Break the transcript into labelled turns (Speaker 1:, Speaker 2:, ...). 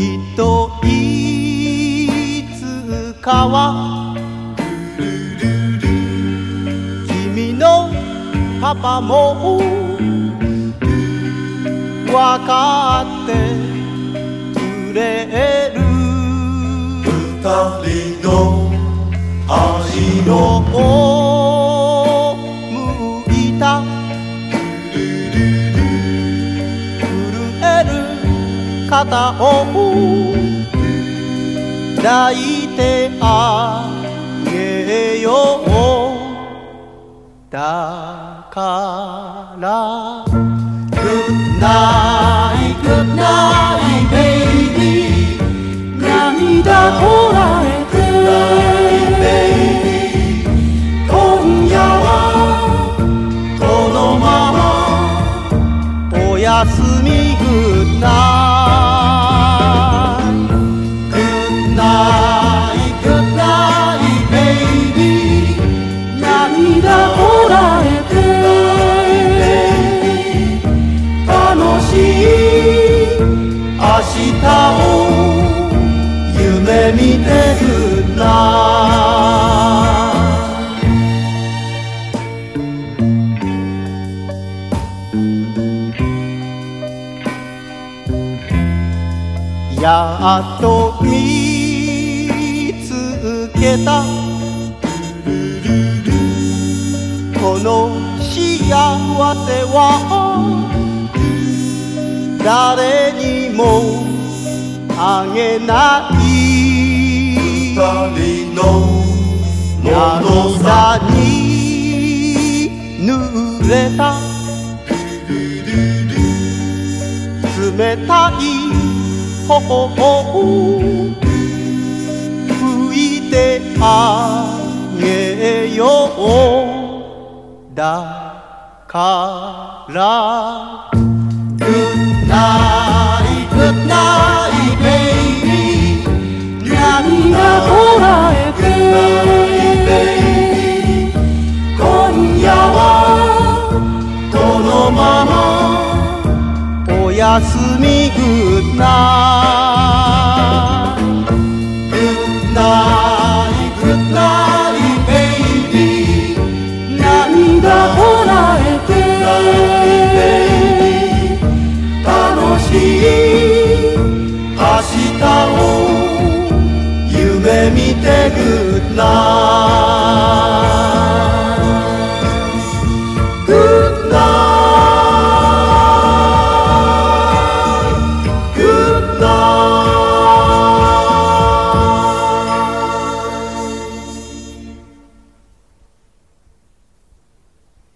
Speaker 1: きっといつかは君のパパもわかってくれる。
Speaker 2: 二人の愛
Speaker 1: の抱いてあげよう」「だから」「グッナイグッナイベイビー」「涙こらえて」「グッベイビー」「今夜はこのままおやすみグッナイ」やっと見つけた。この幸せは誰にもあげない。濡れた。冷たい頬を拭いてあげよう。だからのまま」「おやすみグッ」